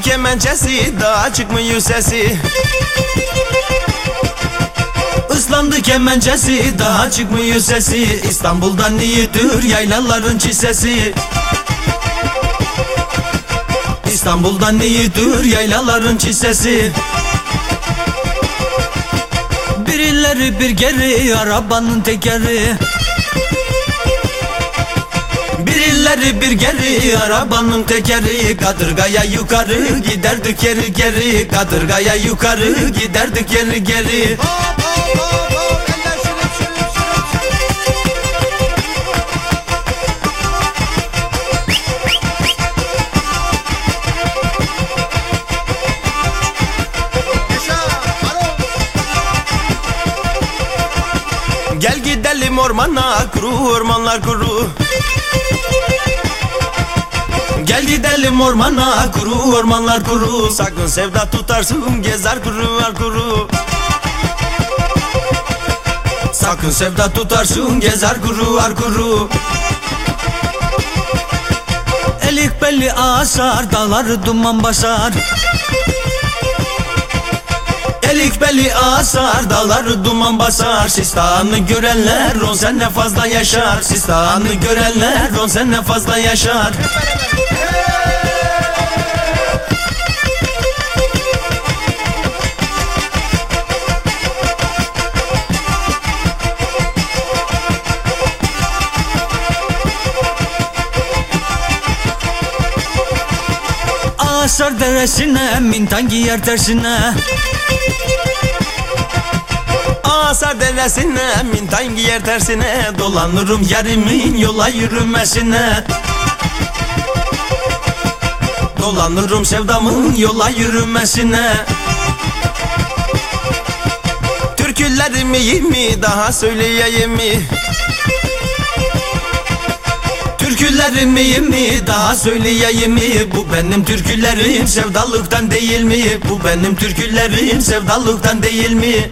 Islandı kemençesi daha çıkmıyor sesi. Islandı kemençesi daha çıkmıyor sesi. İstanbul'dan iyidir yaylaların çisesi. İstanbul'dan iyidir yaylaların çisesi. Bir ileri bir geri arabanın tekeri ileri bir geri arabanın tekeri. Kadırgaya yukarı giderdik geri geri. Kadırgaya yukarı giderdik geri geri. Gel gidelim ormana kuru ormanlar kuru Gel gidelim ormana kuru ormanlar kuru. Sakın sevda tutarsın gezer kuru var kuru. Sakın sevda tutarsın gezer kuru var kuru. Elik belli asar dağları duman basar Elik beli asar dağları duman basar. Sistanı görenler on sene fazla yaşar. Sistanı görenler on sene fazla yaşar. Asar deresine mintan giyer tersine Asar deresine mintan giyer tersine Dolanırım yarimin yola yürümesine Dolanırım sevdamın yola yürümesine Türkülerimi mi daha söyleyeyim mi? Türkülerimi mi daha söyleyeyim mi? Bu benim türkülerim sevdalıktan değil mi? Bu benim türkülerim sevdalıktan değil mi?